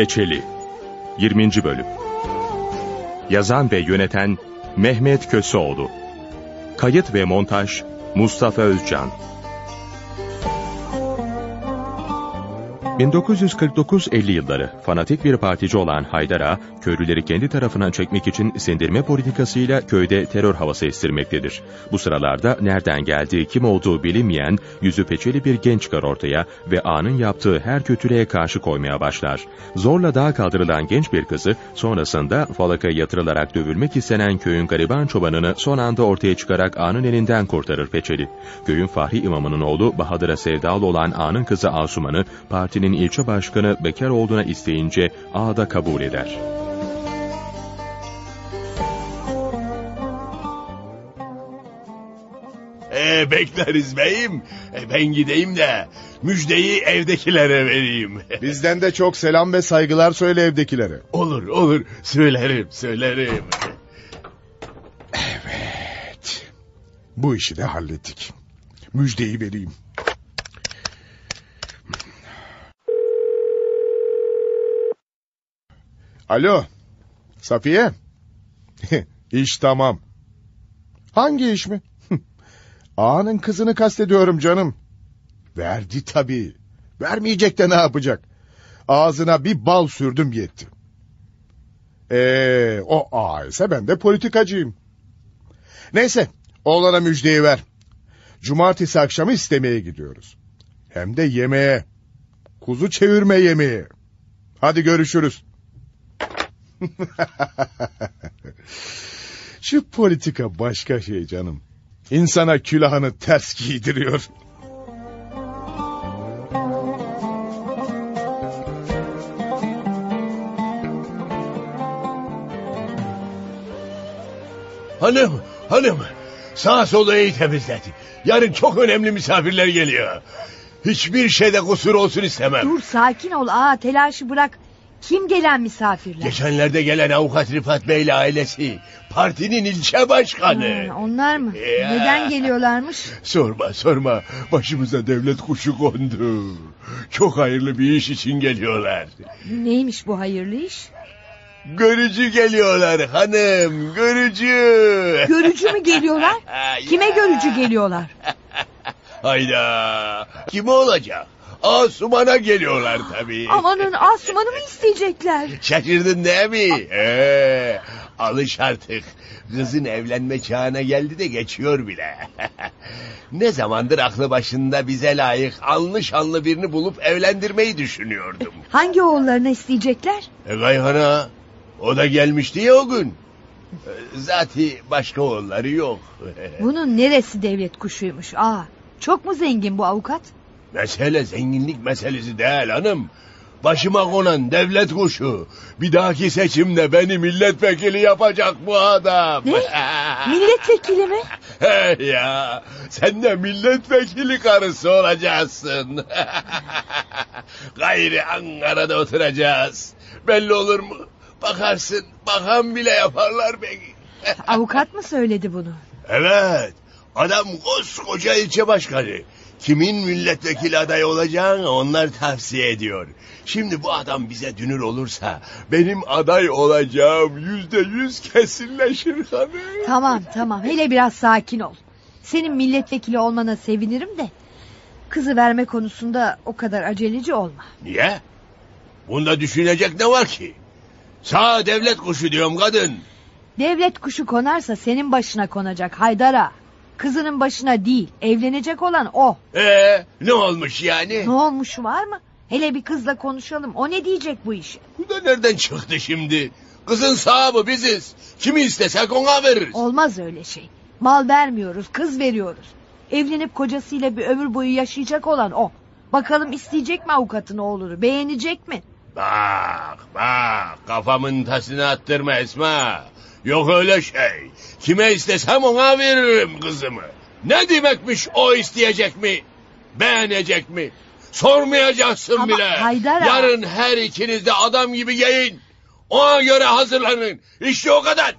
Peçeli 20. Bölüm Yazan ve yöneten Mehmet Köseoğlu Kayıt ve montaj Mustafa Özcan 1949-50 yılları fanatik bir partici olan Haydar Ağa, köylüleri kendi tarafına çekmek için sindirme politikasıyla köyde terör havası estirmektedir. Bu sıralarda nereden geldiği, kim olduğu bilinmeyen, yüzü peçeli bir genç çıkar ortaya ve Ağa'nın yaptığı her kötülüğe karşı koymaya başlar. Zorla dağa kaldırılan genç bir kızı, sonrasında falakaya yatırılarak dövülmek istenen köyün gariban çobanını son anda ortaya çıkarak Ağa'nın elinden kurtarır peçeli. Köyün fahri imamının oğlu Bahadır'a sevdalı olan Ağa'nın kızı Asuman'ı partinin ilçe başkanı bekar olduğuna isteyince ağa da kabul eder. Ee, bekleriz beyim. E, ben gideyim de müjdeyi evdekilere vereyim. Bizden de çok selam ve saygılar söyle evdekilere. olur olur söylerim söylerim. Evet. Bu işi de hallettik. Müjdeyi vereyim. Alo. Safiye. iş tamam. Hangi iş mi? Ağanın kızını kastediyorum canım. Verdi tabii. Vermeyecek de ne yapacak? Ağzına bir bal sürdüm yetti. Ee, o ağa ise ben de politikacıyım. Neyse, oğlana müjdeyi ver. Cumartesi akşamı istemeye gidiyoruz. Hem de yemeğe. Kuzu çevirme yemeği. Hadi görüşürüz. Şu politika başka şey canım. İnsana külahını ters giydiriyor. Hanım hanım sağ solu iyi temizledi. Yarın çok önemli misafirler geliyor. Hiçbir şeyde kusur olsun istemem. Dur sakin ol aa telaşı bırak. Kim gelen misafirler? Geçenlerde gelen avukat Rifat Bey ile ailesi. Partinin ilçe başkanı. Ha, onlar mı? Ya. Neden geliyorlarmış? Sorma sorma başımıza devlet kuşu kondu. Çok hayırlı bir iş için geliyorlar. Neymiş bu hayırlı iş? Görücü geliyorlar hanım görücü. Görücü mü geliyorlar? Kime görücü geliyorlar? Hayda kim olacak? Asuman'a geliyorlar tabii. Amanın Asuman'ı mı isteyecekler? Şaşırdın değil mi? Ee, alış artık. Kızın evlenme çağına geldi de geçiyor bile. ne zamandır aklı başında bize layık alnı şanlı birini bulup evlendirmeyi düşünüyordum. Hangi oğullarını isteyecekler? E Gayhan'a o da gelmişti ya o gün. E, Zaten başka oğulları yok. Bunun neresi devlet kuşuymuş? Aa, çok mu zengin bu avukat? Mesele zenginlik meselesi değil hanım. Başıma konan devlet kuşu. Bir dahaki seçimde beni milletvekili yapacak bu adam. Ne? Milletvekili mi? He ya sen de milletvekili karısı olacaksın. Gayri Ankara'da oturacağız. Belli olur mu? Bakarsın bakan bile yaparlar beni. Avukat mı söyledi bunu? Evet. Adam koskoca ilçe başkanı. Kimin milletvekili adayı olacağını onlar tavsiye ediyor. Şimdi bu adam bize dünür olursa benim aday olacağım yüzde yüz kesinleşir hanım. Tamam tamam hele biraz sakin ol. Senin milletvekili olmana sevinirim de... ...kızı verme konusunda o kadar aceleci olma. Niye? Bunda düşünecek ne var ki? Sağ devlet kuşu diyorum kadın. Devlet kuşu konarsa senin başına konacak Haydar'a. Kızının başına değil evlenecek olan o. Ee, ne olmuş yani? Ne olmuş var mı? Hele bir kızla konuşalım o ne diyecek bu işe? Bu da nereden çıktı şimdi? Kızın sahibi biziz. Kimi istesek ona veririz. Olmaz öyle şey. Mal vermiyoruz kız veriyoruz. Evlenip kocasıyla bir ömür boyu yaşayacak olan o. Bakalım isteyecek mi avukatın oğlunu beğenecek mi? Bak bak kafamın tasını attırma Esma. Yok öyle şey. Kime istesem ona veririm kızımı. Ne demekmiş o isteyecek mi? Beğenecek mi? Sormayacaksın Ama bile. Haydar ağa- Yarın her ikiniz de adam gibi giyin. Ona göre hazırlanın. İşte o kadar.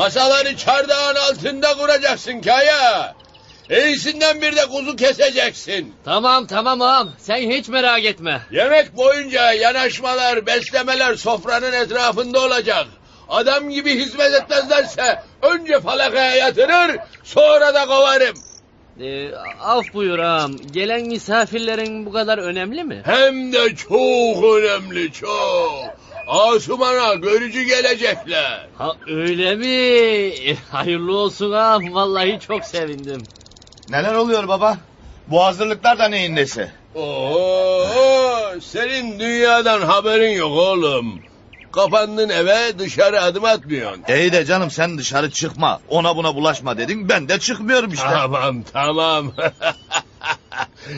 Masaları çardağın altında kuracaksın Kaya. İyisinden bir de kuzu keseceksin. Tamam tamam ağam. Sen hiç merak etme. Yemek boyunca yanaşmalar, beslemeler sofranın etrafında olacak. Adam gibi hizmet etmezlerse önce falakaya yatırır, sonra da kovarım. Ee, af buyur ağam. Gelen misafirlerin bu kadar önemli mi? Hem de çok önemli, çok. Asuman'a görücü gelecekler. Ha öyle mi? Hayırlı olsun ağam. Vallahi çok sevindim. Neler oluyor baba? Bu hazırlıklar da neyin nesi? Oo, senin dünyadan haberin yok oğlum. Kapandın eve dışarı adım atmıyorsun. İyi de canım sen dışarı çıkma. Ona buna bulaşma dedin. Ben de çıkmıyorum işte. Tamam tamam.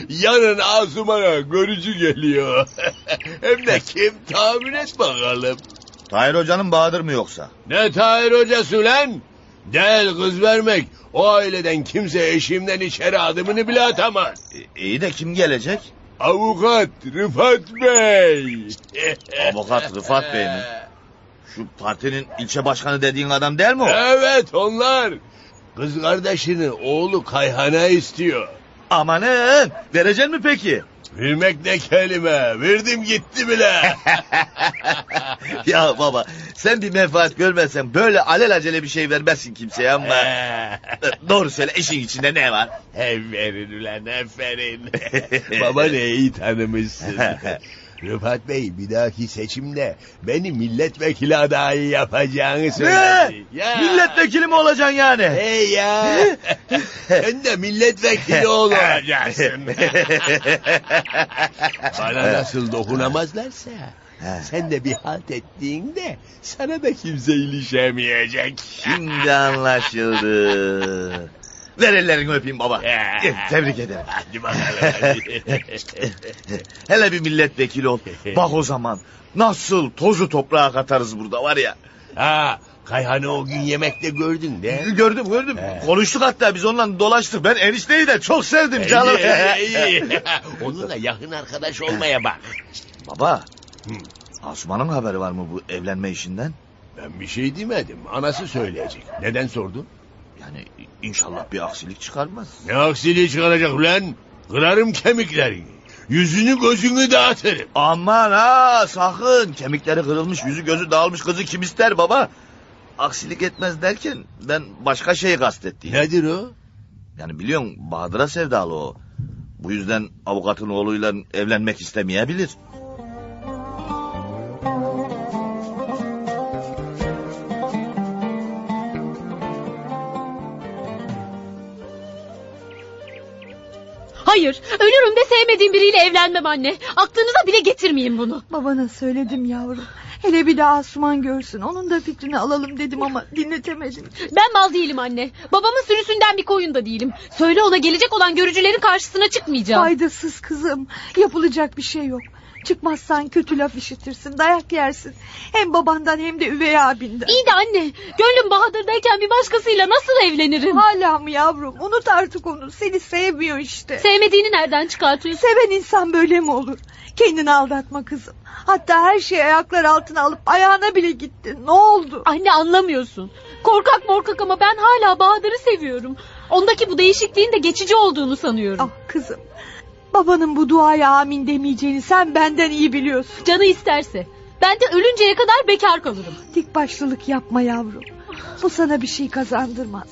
Yarın Asuman'a görücü geliyor. Hem de kim tahmin et bakalım. Tahir Hoca'nın Bahadır mı yoksa? Ne Tahir hocası lan? Değil kız vermek. O aileden kimse eşimden içeri adımını bile atamaz. E, iyi de kim gelecek? Avukat Rıfat Bey. Avukat Rıfat Bey mi? Şu partinin ilçe başkanı dediğin adam değil mi o? Evet onlar. Kız kardeşini oğlu Kayhan'a istiyor. Amanın verecek mi peki? Vermek ne kelime. Verdim gitti bile. ya baba sen bir menfaat görmezsen böyle alelacele bir şey vermezsin kimseye ama... Doğru söyle işin içinde ne var? Aferin ulan aferin. Baba ne iyi tanımışsın. Rıfat Bey bir dahaki seçimde beni milletvekili adayı yapacağını Ne? söyledi. Ya. Milletvekili mi olacaksın yani? Hey ya. Sen de milletvekili olacaksın. Bana nasıl dokunamazlarsa sen de bir halt ettiğinde sana da kimse ilişemeyecek. Şimdi anlaşıldı. Ver ellerini öpeyim baba. Gel, Tebrik ederim. Hadi bakalım. Hele bir milletvekili ol. Bak o zaman nasıl tozu toprağa katarız burada var ya. ha, Kayhan'ı o gün yemekte gördün de. Gördüm gördüm. Konuştuk hatta biz onunla dolaştık. Ben enişteyi de çok sevdim canım. Onunla yakın arkadaş olmaya bak. baba. Hı. Asuman'ın haberi var mı bu evlenme işinden? Ben bir şey demedim. Anası söyleyecek. Neden sordun? Yani inşallah bir aksilik çıkarmaz. Ne aksiliği çıkaracak ulan? Kırarım kemiklerini. Yüzünü gözünü dağıtırım. Aman ha sakın. Kemikleri kırılmış yüzü gözü dağılmış kızı kim ister baba? Aksilik etmez derken ben başka şeyi kastettim. Nedir o? Yani biliyorsun Bahadır'a sevdalı o. Bu yüzden avukatın oğluyla evlenmek istemeyebilir. Hayır, ölürüm de sevmediğim biriyle evlenmem anne. Aklınıza bile getirmeyin bunu. Babana söyledim yavrum. Hele bir de Asuman görsün. Onun da fikrini alalım dedim ama dinletemedim. Ben mal değilim anne. Babamın sürüsünden bir koyun da değilim. Söyle ona gelecek olan görücülerin karşısına çıkmayacağım. Faydasız kızım. Yapılacak bir şey yok. Çıkmazsan kötü laf işitirsin, dayak yersin. Hem babandan hem de üvey abinden. İyi de anne, gönlüm Bahadır'dayken bir başkasıyla nasıl evlenirim? Hala mı yavrum? Unut artık onu. Seni sevmiyor işte. Sevmediğini nereden çıkartıyorsun? Seven insan böyle mi olur? Kendini aldatma kızım. Hatta her şeyi ayaklar altına alıp ayağına bile gittin. Ne oldu? Anne anlamıyorsun. Korkak morkak ama ben hala Bahadır'ı seviyorum. Ondaki bu değişikliğin de geçici olduğunu sanıyorum. Ah kızım. Babanın bu duaya amin demeyeceğini sen benden iyi biliyorsun. Canı isterse. Ben de ölünceye kadar bekar kalırım. Dik başlılık yapma yavrum. Bu sana bir şey kazandırmaz.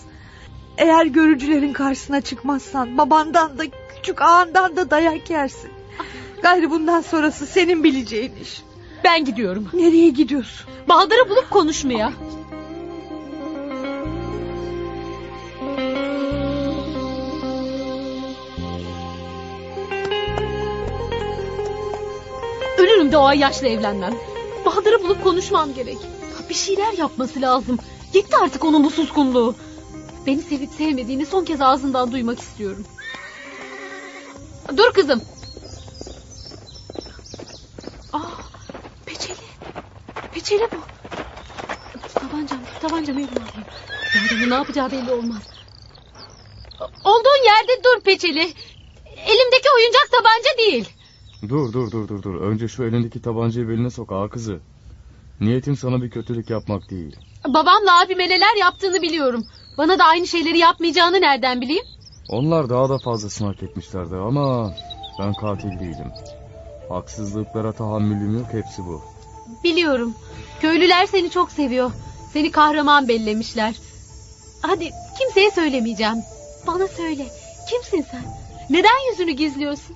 Eğer görücülerin karşısına çıkmazsan babandan da küçük ağandan da dayak yersin. Gayrı bundan sonrası senin bileceğin iş. Ben gidiyorum. Nereye gidiyorsun? Bahadır'ı bulup konuşmaya. Ölürüm de o ay yaşlı evlenmem. Bahadır'ı bulup konuşmam gerek. Bir şeyler yapması lazım. Gitti artık onun bu suskunluğu. Beni sevip sevmediğini son kez ağzından duymak istiyorum. Dur kızım. Ah, peçeli. Peçeli bu. Tabancam, tabancam eline alayım. Bu adamın ne yapacağı belli olmaz. Olduğun yerde dur peçeli. Elimdeki oyuncak tabanca değil. Dur dur dur dur dur. Önce şu elindeki tabancayı beline sok ağa kızı. Niyetim sana bir kötülük yapmak değil. Babamla abime neler yaptığını biliyorum. Bana da aynı şeyleri yapmayacağını nereden bileyim? Onlar daha da fazlasını hak etmişlerdi ama ben katil değilim. Haksızlıklara tahammülüm yok hepsi bu. Biliyorum. Köylüler seni çok seviyor. Seni kahraman bellemişler. Hadi kimseye söylemeyeceğim. Bana söyle. Kimsin sen? Neden yüzünü gizliyorsun?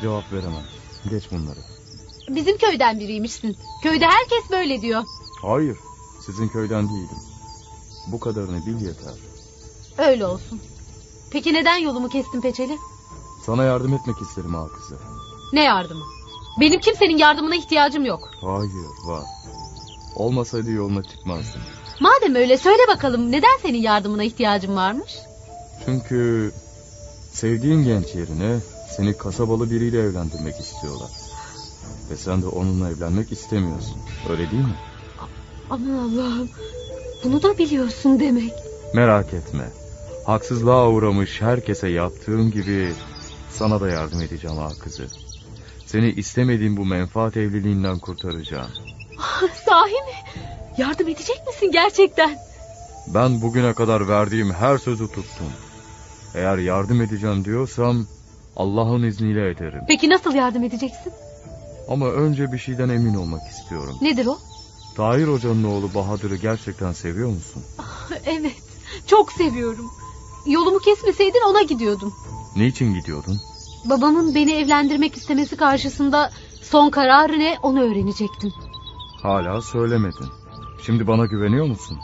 Cevap veremem. Geç bunları. Bizim köyden biriymişsin. Köyde herkes böyle diyor. Hayır, sizin köyden değilim. Bu kadarını bil yeter. Öyle olsun. Peki neden yolumu kestin peçeli? Sana yardım etmek isterim kızı. Ne yardımı? Benim kimsenin yardımına ihtiyacım yok. Hayır, var. Olmasaydı yoluna çıkmazdım. Madem öyle söyle bakalım neden senin yardımına ihtiyacım varmış? Çünkü sevdiğin genç yerine seni kasabalı biriyle evlendirmek istiyorlar. Ve sen de onunla evlenmek istemiyorsun. Öyle değil mi? Aman Allah'ım. Bunu da biliyorsun demek. Merak etme. Haksızlığa uğramış herkese yaptığım gibi sana da yardım edeceğim ağa kızı. Seni istemediğin bu menfaat evliliğinden kurtaracağım. Sahi mi? Yardım edecek misin gerçekten? Ben bugüne kadar verdiğim her sözü tuttum. Eğer yardım edeceğim diyorsam Allah'ın izniyle ederim. Peki nasıl yardım edeceksin? Ama önce bir şeyden emin olmak istiyorum. Nedir o? Tahir Hoca'nın oğlu Bahadır'ı gerçekten seviyor musun? Evet. Çok seviyorum. Yolumu kesmeseydin ona gidiyordum. Niçin gidiyordun? Babamın beni evlendirmek istemesi karşısında son kararı ne onu öğrenecektim. Hala söylemedin. Şimdi bana güveniyor musun?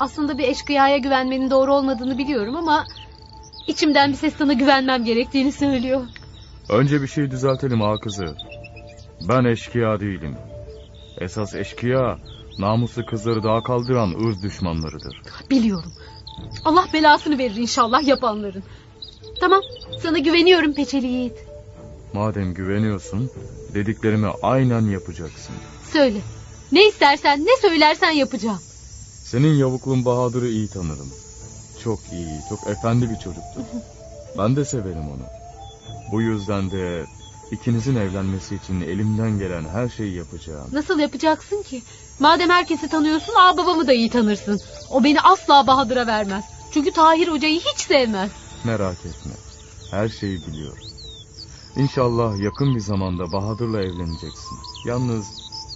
Aslında bir eşkıyaya güvenmenin doğru olmadığını biliyorum ama... ...içimden bir ses sana güvenmem gerektiğini söylüyor. Önce bir şey düzeltelim ağa kızı. Ben eşkıya değilim. Esas eşkıya namuslu kızları daha kaldıran ırz düşmanlarıdır. Biliyorum. Allah belasını verir inşallah yapanların. Tamam sana güveniyorum Peçeli Yiğit. Madem güveniyorsun dediklerimi aynen yapacaksın. Söyle. Ne istersen ne söylersen yapacağım. Senin yavuklun Bahadır'ı iyi tanırım. Çok iyi, çok efendi bir çocuktur. Ben de severim onu. Bu yüzden de ikinizin evlenmesi için elimden gelen her şeyi yapacağım. Nasıl yapacaksın ki? Madem herkesi tanıyorsun ağ babamı da iyi tanırsın. O beni asla Bahadır'a vermez. Çünkü Tahir Hoca'yı hiç sevmez. Merak etme. Her şeyi biliyorum. İnşallah yakın bir zamanda Bahadır'la evleneceksin. Yalnız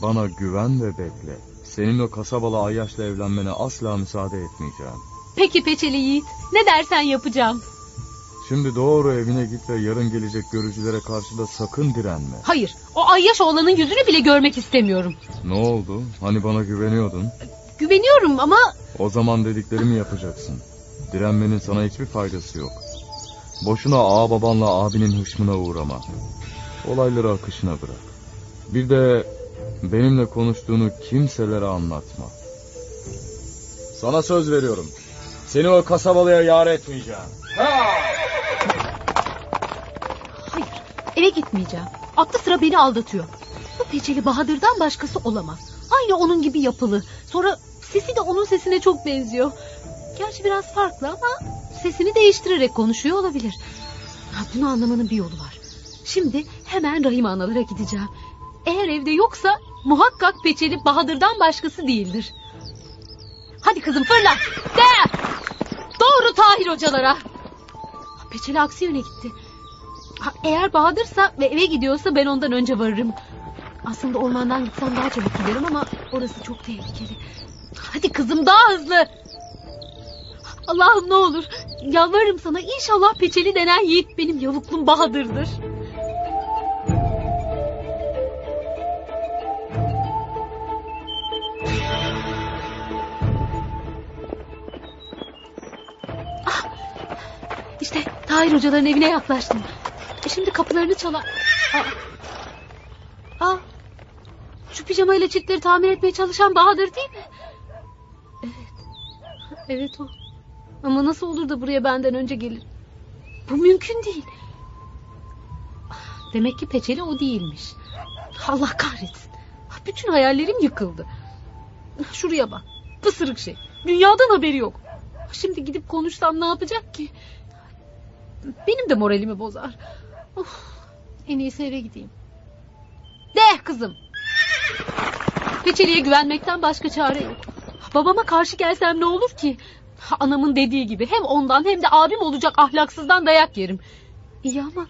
bana güven ve bekle. Senin o kasabalı Ayyaş'la evlenmene asla müsaade etmeyeceğim. Peki Peçeli Yiğit. Ne dersen yapacağım. Şimdi doğru evine git ve yarın gelecek görücülere karşı da sakın direnme. Hayır. O Ayyaş oğlanın yüzünü bile görmek istemiyorum. Ne oldu? Hani bana güveniyordun? Güveniyorum ama... O zaman dediklerimi yapacaksın. Direnmenin sana hiçbir faydası yok. Boşuna ağa babanla abinin hışmına uğrama. Olayları akışına bırak. Bir de benimle konuştuğunu kimselere anlatma. Sana söz veriyorum. Seni o kasabalıya yar etmeyeceğim. Hayır. Eve gitmeyeceğim. Aklı sıra beni aldatıyor. Bu Peçeli Bahadır'dan başkası olamaz. Aynı onun gibi yapılı. Sonra sesi de onun sesine çok benziyor. Gerçi biraz farklı ama sesini değiştirerek konuşuyor olabilir. Ha, bunu anlamanın bir yolu var. Şimdi hemen Rahim Analar'a gideceğim. Eğer evde yoksa muhakkak Peçeli Bahadır'dan başkası değildir. Hadi kızım fırla. De! Doğru Tahir hocalara. Peçeli aksi yöne gitti. Eğer Bahadır'sa ve eve gidiyorsa ben ondan önce varırım. Aslında ormandan gitsem daha çabuk giderim ama orası çok tehlikeli. Hadi kızım daha hızlı. Allah'ım ne olur. Yalvarırım sana inşallah peçeli denen yiğit benim yavuklum Bahadır'dır. Tahir hocaların evine yaklaştım. E Şimdi kapılarını çalar. Aa. Aa. Şu pijamayla çitleri tamir etmeye çalışan Bahadır değil mi? Evet. Evet o. Ama nasıl olur da buraya benden önce gelir? Bu mümkün değil. Demek ki peçeli o değilmiş. Allah kahretsin. Bütün hayallerim yıkıldı. Şuraya bak. Pısırık şey. Dünyadan haberi yok. Şimdi gidip konuşsam ne yapacak ki? Benim de moralimi bozar. Of, en iyisi eve gideyim. De kızım. Peçeli'ye güvenmekten başka çare yok. Babama karşı gelsem ne olur ki? Anamın dediği gibi hem ondan hem de abim olacak ahlaksızdan dayak yerim. İyi ama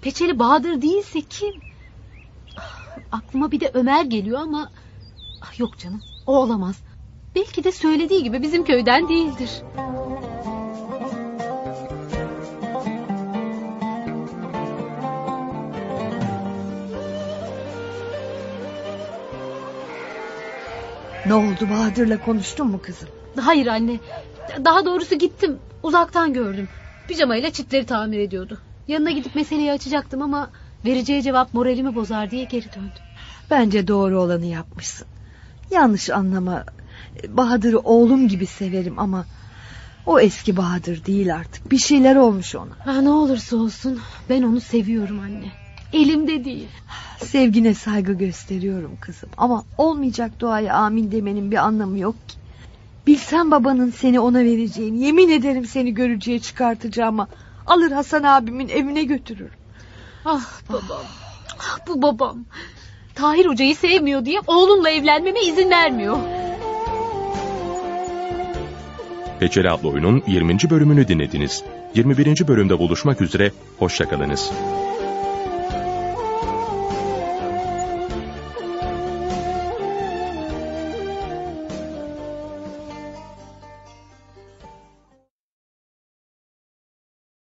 Peçeli Bahadır değilse kim? Aklıma bir de Ömer geliyor ama... Yok canım o olamaz. Belki de söylediği gibi bizim köyden değildir. Ne oldu Bahadır'la konuştun mu kızım? Hayır anne. Daha doğrusu gittim. Uzaktan gördüm. Pijamayla çitleri tamir ediyordu. Yanına gidip meseleyi açacaktım ama vereceği cevap moralimi bozar diye geri döndüm. Bence doğru olanı yapmışsın. Yanlış anlama. Bahadır'ı oğlum gibi severim ama... O eski Bahadır değil artık. Bir şeyler olmuş ona. Ah, ne olursa olsun ben onu seviyorum anne. Elimde değil. Sevgine saygı gösteriyorum kızım. Ama olmayacak duaya amin demenin bir anlamı yok ki. Bilsem babanın seni ona vereceğini... ...yemin ederim seni görücüye çıkartacağıma... ...alır Hasan abimin evine götürür. Ah babam. Ah, bu babam. Tahir Hoca'yı sevmiyor diye oğlumla evlenmeme izin vermiyor. Peçeli adlı oyunun 20. bölümünü dinlediniz. 21. bölümde buluşmak üzere, hoşçakalınız.